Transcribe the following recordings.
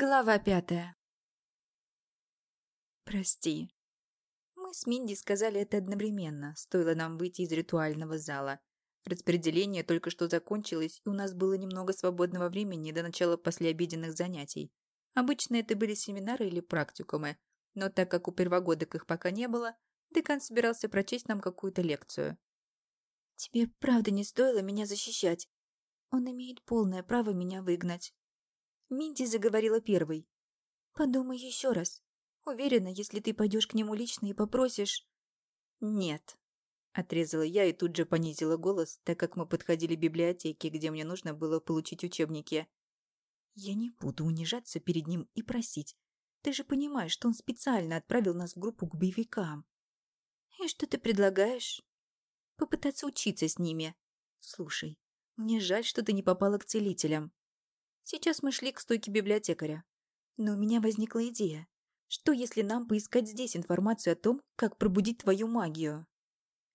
Глава пятая. Прости. Мы с Минди сказали это одновременно, стоило нам выйти из ритуального зала. Распределение только что закончилось, и у нас было немного свободного времени до начала послеобеденных занятий. Обычно это были семинары или практикумы, но так как у первогодок их пока не было, декан собирался прочесть нам какую-то лекцию. «Тебе правда не стоило меня защищать. Он имеет полное право меня выгнать». Минди заговорила первой. «Подумай еще раз. Уверена, если ты пойдешь к нему лично и попросишь...» «Нет», — отрезала я и тут же понизила голос, так как мы подходили к библиотеке, где мне нужно было получить учебники. «Я не буду унижаться перед ним и просить. Ты же понимаешь, что он специально отправил нас в группу к боевикам». «И что ты предлагаешь?» «Попытаться учиться с ними. Слушай, мне жаль, что ты не попала к целителям. Сейчас мы шли к стойке библиотекаря. Но у меня возникла идея. Что, если нам поискать здесь информацию о том, как пробудить твою магию?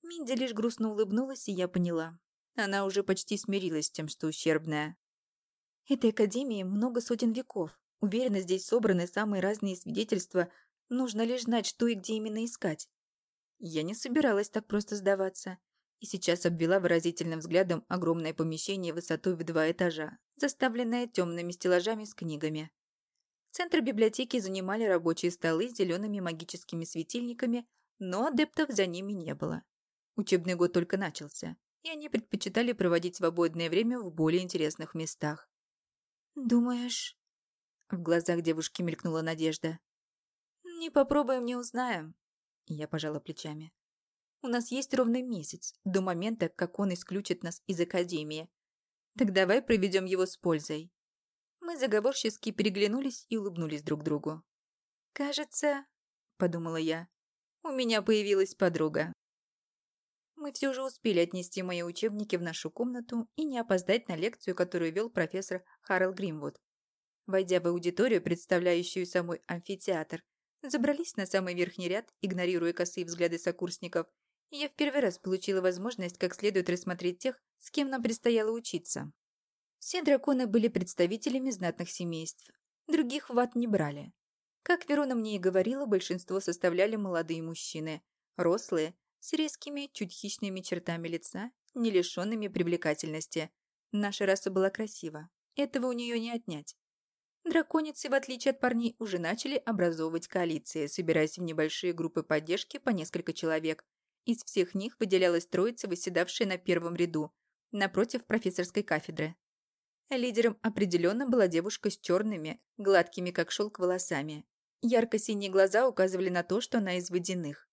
Минди лишь грустно улыбнулась, и я поняла. Она уже почти смирилась с тем, что ущербная. Этой академии много сотен веков. Уверена, здесь собраны самые разные свидетельства. Нужно лишь знать, что и где именно искать. Я не собиралась так просто сдаваться и сейчас обвела выразительным взглядом огромное помещение высотой в два этажа, заставленное темными стеллажами с книгами. Центр библиотеки занимали рабочие столы с зелеными магическими светильниками, но адептов за ними не было. Учебный год только начался, и они предпочитали проводить свободное время в более интересных местах. «Думаешь...» В глазах девушки мелькнула надежда. «Не попробуем, не узнаем», — я пожала плечами. У нас есть ровно месяц, до момента, как он исключит нас из Академии. Так давай проведем его с пользой». Мы заговорчески переглянулись и улыбнулись друг другу. «Кажется, — подумала я, — у меня появилась подруга». Мы все же успели отнести мои учебники в нашу комнату и не опоздать на лекцию, которую вел профессор Харрел Гримвуд. Войдя в аудиторию, представляющую самой амфитеатр, забрались на самый верхний ряд, игнорируя косые взгляды сокурсников, я в первый раз получила возможность как следует рассмотреть тех, с кем нам предстояло учиться. Все драконы были представителями знатных семейств, других в ад не брали. Как Верона мне и говорила, большинство составляли молодые мужчины, рослые, с резкими, чуть хищными чертами лица, не лишенными привлекательности. Наша раса была красива, этого у нее не отнять. Драконицы, в отличие от парней, уже начали образовывать коалиции, собираясь в небольшие группы поддержки по несколько человек, из всех них выделялась троица, выседавшая на первом ряду, напротив профессорской кафедры. Лидером определенно была девушка с черными, гладкими как шелк волосами. Ярко-синие глаза указывали на то, что она из водяных.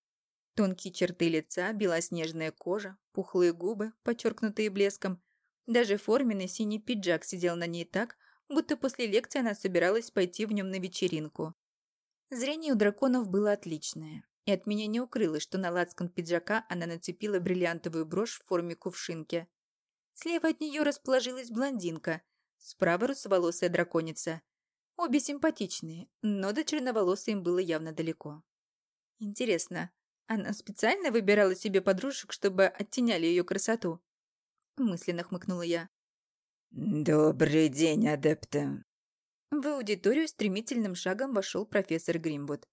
Тонкие черты лица, белоснежная кожа, пухлые губы, подчеркнутые блеском. Даже форменный синий пиджак сидел на ней так, будто после лекции она собиралась пойти в нем на вечеринку. Зрение у драконов было отличное. И от меня не укрылось, что на лацкан пиджака она нацепила бриллиантовую брошь в форме кувшинки. Слева от нее расположилась блондинка, справа русоволосая драконица. Обе симпатичные, но до черноволосой им было явно далеко. Интересно, она специально выбирала себе подружек, чтобы оттеняли ее красоту? Мысленно хмыкнула я. «Добрый день, адепты!» В аудиторию стремительным шагом вошел профессор Гримвуд.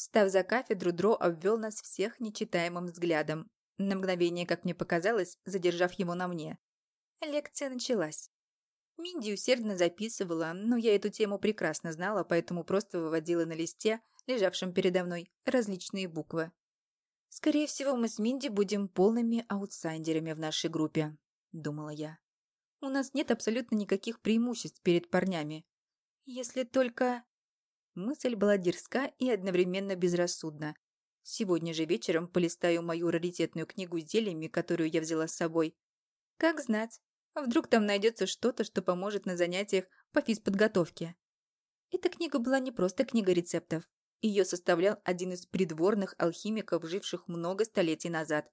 Став за кафедру, Дро обвел нас всех нечитаемым взглядом, на мгновение, как мне показалось, задержав его на мне. Лекция началась. Минди усердно записывала, но я эту тему прекрасно знала, поэтому просто выводила на листе, лежавшем передо мной, различные буквы. «Скорее всего, мы с Минди будем полными аутсайдерами в нашей группе», — думала я. «У нас нет абсолютно никаких преимуществ перед парнями. Если только...» Мысль была дерзка и одновременно безрассудна. Сегодня же вечером полистаю мою раритетную книгу с зельями, которую я взяла с собой. Как знать, вдруг там найдется что-то, что поможет на занятиях по физподготовке. Эта книга была не просто книга рецептов. Ее составлял один из придворных алхимиков, живших много столетий назад.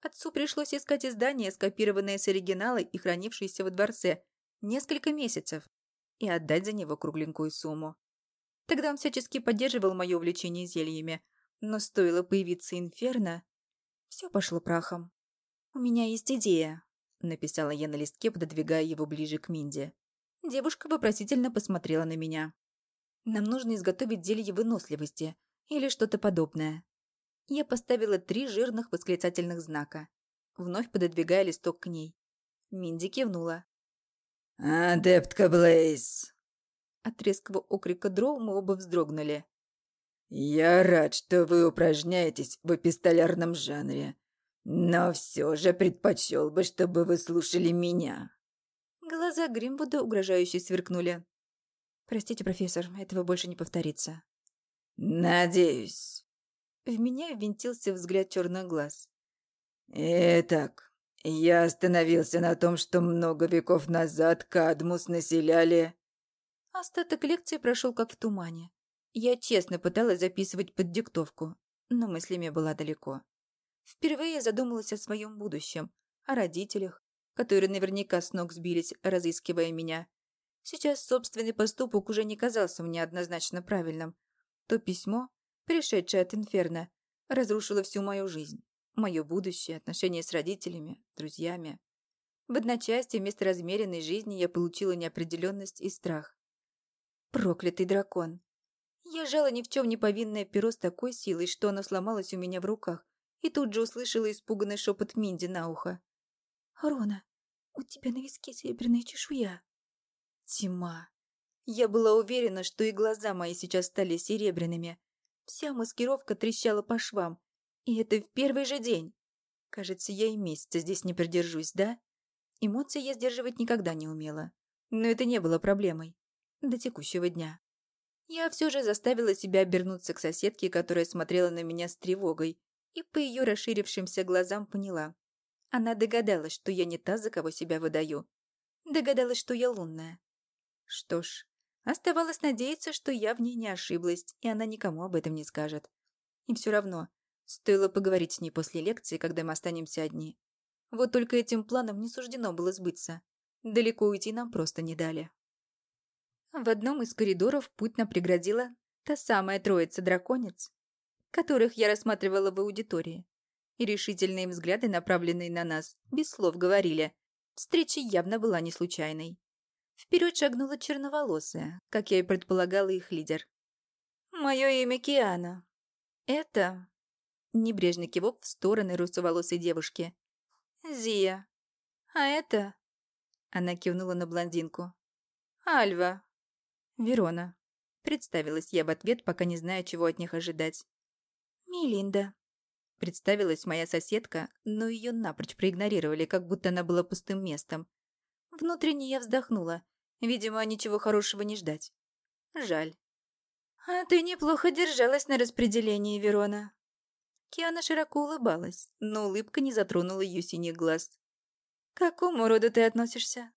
Отцу пришлось искать издание, скопированное с оригинала и хранившееся во дворце, несколько месяцев, и отдать за него кругленькую сумму. Тогда он всячески поддерживал мое увлечение зельями, но стоило появиться инферно, все пошло прахом. «У меня есть идея», — написала я на листке, пододвигая его ближе к Минде. Девушка вопросительно посмотрела на меня. Нам нужно изготовить зелье выносливости или что-то подобное. Я поставила три жирных восклицательных знака, вновь пододвигая листок к ней. Минди кивнула. «Адептка Блейз!» От резкого окрика дроу мы оба вздрогнули. «Я рад, что вы упражняетесь в эпистолярном жанре, но все же предпочел бы, чтобы вы слушали меня». Глаза Гримвуда угрожающе сверкнули. «Простите, профессор, этого больше не повторится». «Надеюсь». В меня ввинтился взгляд черных глаз. «Итак, я остановился на том, что много веков назад Кадмус населяли...» Остаток лекции прошел как в тумане. Я честно пыталась записывать под диктовку, но мыслями была далеко. Впервые я задумалась о своем будущем, о родителях, которые наверняка с ног сбились, разыскивая меня. Сейчас собственный поступок уже не казался мне однозначно правильным. То письмо, пришедшее от Инферно, разрушило всю мою жизнь, мое будущее, отношения с родителями, друзьями. В одночасье вместо размеренной жизни я получила неопределенность и страх. Проклятый дракон. Я жала ни в чем не повинное перо с такой силой, что оно сломалось у меня в руках, и тут же услышала испуганный шепот Минди на ухо. «Рона, у тебя на виске серебряная чешуя». Тьма. Я была уверена, что и глаза мои сейчас стали серебряными. Вся маскировка трещала по швам. И это в первый же день. Кажется, я и месяца здесь не продержусь, да? Эмоции я сдерживать никогда не умела. Но это не было проблемой. До текущего дня. Я все же заставила себя обернуться к соседке, которая смотрела на меня с тревогой, и по ее расширившимся глазам поняла. Она догадалась, что я не та, за кого себя выдаю. Догадалась, что я лунная. Что ж, оставалось надеяться, что я в ней не ошиблась, и она никому об этом не скажет. И все равно, стоило поговорить с ней после лекции, когда мы останемся одни. Вот только этим планом не суждено было сбыться. Далеко уйти нам просто не дали. В одном из коридоров путь нам преградила та самая троица драконец, которых я рассматривала в аудитории. И решительные взгляды, направленные на нас, без слов говорили. Встреча явно была не случайной. Вперед шагнула черноволосая, как я и предполагала их лидер. «Мое имя Киана. Это...» Небрежный кивок в стороны русоволосой девушки. «Зия. А это...» Она кивнула на блондинку. «Альва. «Верона», — представилась я в ответ, пока не зная, чего от них ожидать. «Мелинда», — представилась моя соседка, но ее напрочь проигнорировали, как будто она была пустым местом. Внутренне я вздохнула. Видимо, ничего хорошего не ждать. Жаль. «А ты неплохо держалась на распределении, Верона». Киана широко улыбалась, но улыбка не затронула ее синих глаз. «К какому роду ты относишься?»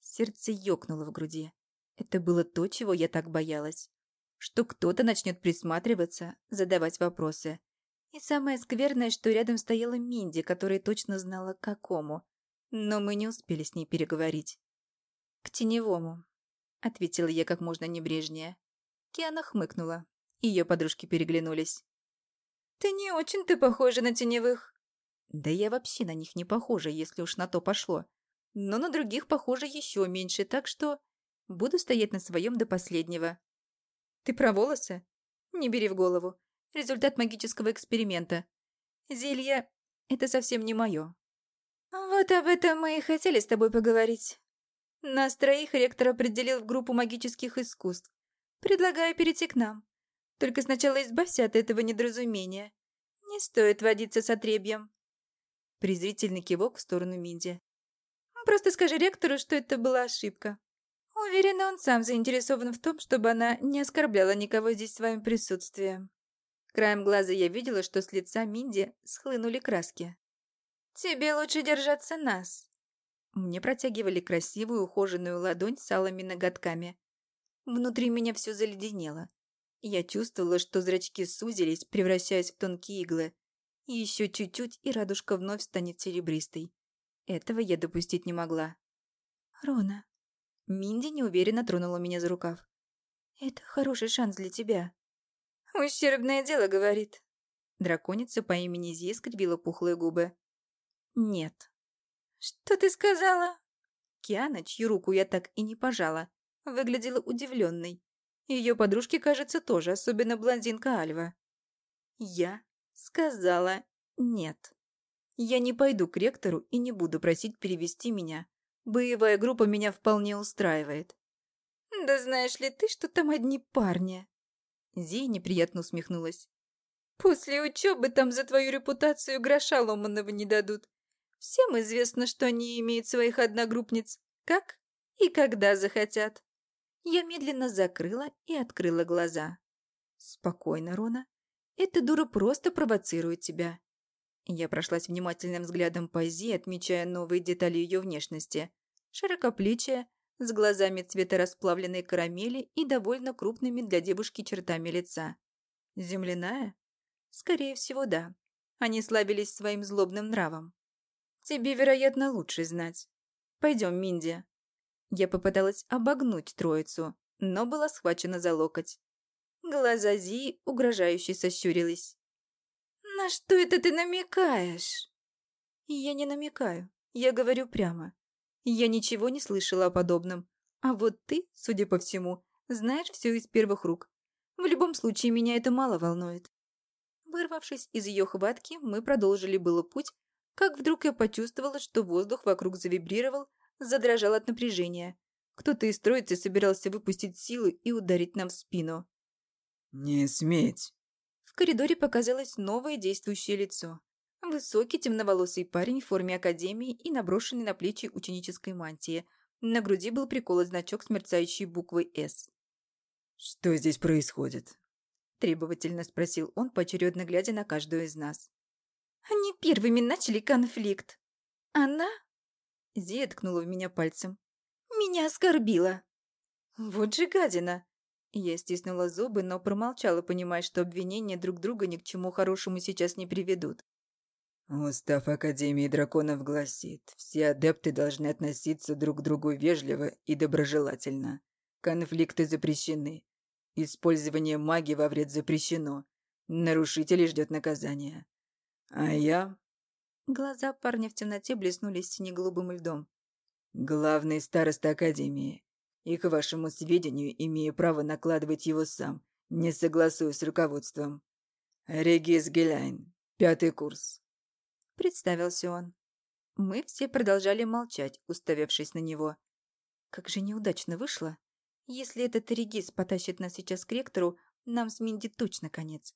Сердце ёкнуло в груди. Это было то, чего я так боялась. Что кто-то начнет присматриваться, задавать вопросы. И самое скверное, что рядом стояла Минди, которая точно знала, к какому. Но мы не успели с ней переговорить. «К теневому», — ответила я как можно небрежнее. Киана хмыкнула. Ее подружки переглянулись. «Ты не очень-то похожа на теневых». «Да я вообще на них не похожа, если уж на то пошло. Но на других похожа еще меньше, так что Буду стоять на своем до последнего. Ты про волосы? Не бери в голову. Результат магического эксперимента. Зелье — это совсем не мое. Вот об этом мы и хотели с тобой поговорить. Нас троих ректор определил в группу магических искусств. Предлагаю перейти к нам. Только сначала избавься от этого недоразумения. Не стоит водиться с отребьем. Презрительный кивок в сторону Минди. Просто скажи ректору, что это была ошибка. Уверена, он сам заинтересован в том, чтобы она не оскорбляла никого здесь своим присутствием. Краем глаза я видела, что с лица Минди схлынули краски. «Тебе лучше держаться нас». Мне протягивали красивую ухоженную ладонь с алыми ноготками. Внутри меня все заледенело. Я чувствовала, что зрачки сузились, превращаясь в тонкие иглы. еще чуть-чуть, и радужка вновь станет серебристой. Этого я допустить не могла. «Рона, Минди неуверенно тронула меня за рукав. «Это хороший шанс для тебя». «Ущербное дело, — говорит». Драконица по имени Зи скривила пухлые губы. «Нет». «Что ты сказала?» Киана, чью руку я так и не пожала, выглядела удивленной. Ее подружки, кажется, тоже, особенно блондинка Альва. Я сказала нет. Я не пойду к ректору и не буду просить перевести меня. Боевая группа меня вполне устраивает. Да знаешь ли ты, что там одни парни? Зия неприятно усмехнулась. После учебы там за твою репутацию гроша ломаного не дадут. Всем известно, что они имеют своих одногруппниц. Как и когда захотят. Я медленно закрыла и открыла глаза. Спокойно, Рона. Эта дура просто провоцирует тебя. Я прошлась внимательным взглядом по Зи, отмечая новые детали ее внешности. Широкоплечая, с глазами цвета расплавленной карамели и довольно крупными для девушки чертами лица. Земляная? Скорее всего, да. Они слабились своим злобным нравом. Тебе, вероятно, лучше знать. Пойдем, Минди. Я попыталась обогнуть троицу, но была схвачена за локоть. Глаза Зи угрожающе сощурились. «На что это ты намекаешь?» «Я не намекаю. Я говорю прямо. Я ничего не слышала о подобном. А вот ты, судя по всему, знаешь все из первых рук. В любом случае, меня это мало волнует. Вырвавшись из ее хватки, мы продолжили было путь, как вдруг я почувствовала, что воздух вокруг завибрировал, задрожал от напряжения. Кто-то из троицы собирался выпустить силы и ударить нам в спину. «Не сметь!» В коридоре показалось новое действующее лицо. Высокий темноволосый парень в форме академии и наброшенный на плечи ученической мантии. На груди был приколот значок с мерцающей буквой «С». «Что здесь происходит?» Требовательно спросил он, поочередно глядя на каждую из нас. Они первыми начали конфликт. Она... Зия ткнула в меня пальцем. Меня оскорбила. Вот же гадина. Я стиснула зубы, но промолчала, понимая, что обвинения друг друга ни к чему хорошему сейчас не приведут. Устав Академии Драконов гласит, все адепты должны относиться друг к другу вежливо и доброжелательно. Конфликты запрещены. Использование магии во вред запрещено. Нарушителей ждет наказание. А я... Глаза парня в темноте блеснули сине-голубым льдом. Главный староста Академии. И, к вашему сведению, имею право накладывать его сам, не согласуясь с руководством. Регис Геляйн, пятый курс. Представился он. Мы все продолжали молчать, уставившись на него. Как же неудачно вышло. Если этот Регис потащит нас сейчас к ректору, нам с Минди точно конец.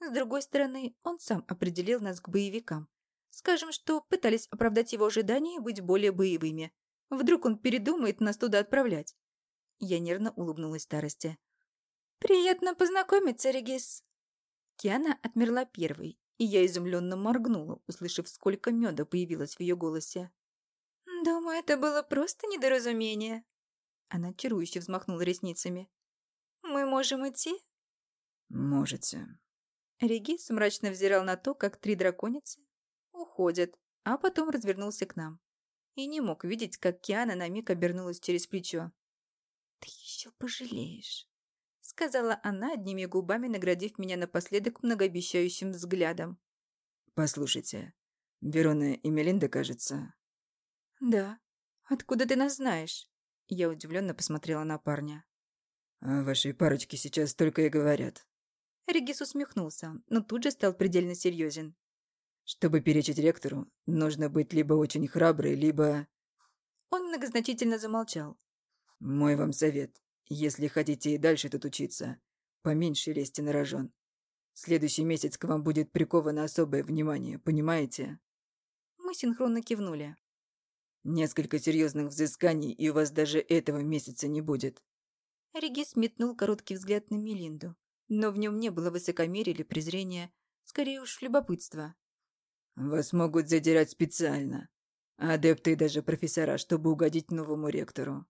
С другой стороны, он сам определил нас к боевикам. Скажем, что пытались оправдать его ожидания и быть более боевыми. Вдруг он передумает нас туда отправлять. Я нервно улыбнулась старости. «Приятно познакомиться, Регис!» Киана отмерла первой, и я изумленно моргнула, услышав, сколько меда появилось в ее голосе. «Думаю, это было просто недоразумение», она чарующе взмахнула ресницами. «Мы можем идти?» «Можете». Регис мрачно взирал на то, как три драконицы уходят, а потом развернулся к нам. И не мог видеть, как Киана на миг обернулась через плечо. «Ты еще пожалеешь», — сказала она одними губами, наградив меня напоследок многообещающим взглядом. «Послушайте, Верона и Мелинда, кажется?» «Да. Откуда ты нас знаешь?» Я удивленно посмотрела на парня. «О вашей парочке сейчас только и говорят». Регис усмехнулся, но тут же стал предельно серьезен. «Чтобы перечить ректору, нужно быть либо очень храброй, либо...» Он многозначительно замолчал. «Мой вам совет. Если хотите и дальше тут учиться, поменьше лезьте на рожон. Следующий месяц к вам будет приковано особое внимание, понимаете?» Мы синхронно кивнули. Несколько серьезных взысканий, и у вас даже этого месяца не будет. Регис метнул короткий взгляд на Мелинду, но в нем не было высокомерия или презрения, скорее уж любопытства. Вас могут задирать специально. Адепты и даже профессора, чтобы угодить новому ректору.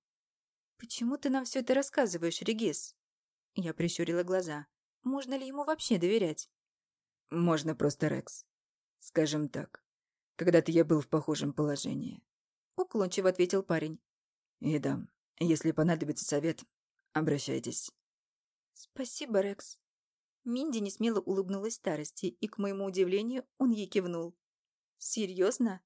«Почему ты нам все это рассказываешь, Регис?» Я прищурила глаза. «Можно ли ему вообще доверять?» «Можно просто, Рекс. Скажем так, когда-то я был в похожем положении. — уклончиво ответил парень. «И да, если понадобится совет, обращайтесь». «Спасибо, Рекс». Минди несмело улыбнулась старости, и, к моему удивлению, он ей кивнул. «Серьезно?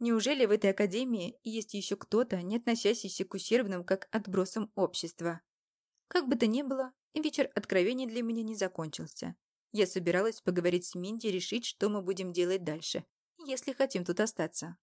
Неужели в этой академии есть еще кто-то, не относящийся к ущербным как отбросам общества?» Как бы то ни было, вечер откровений для меня не закончился. Я собиралась поговорить с Минди и решить, что мы будем делать дальше, если хотим тут остаться.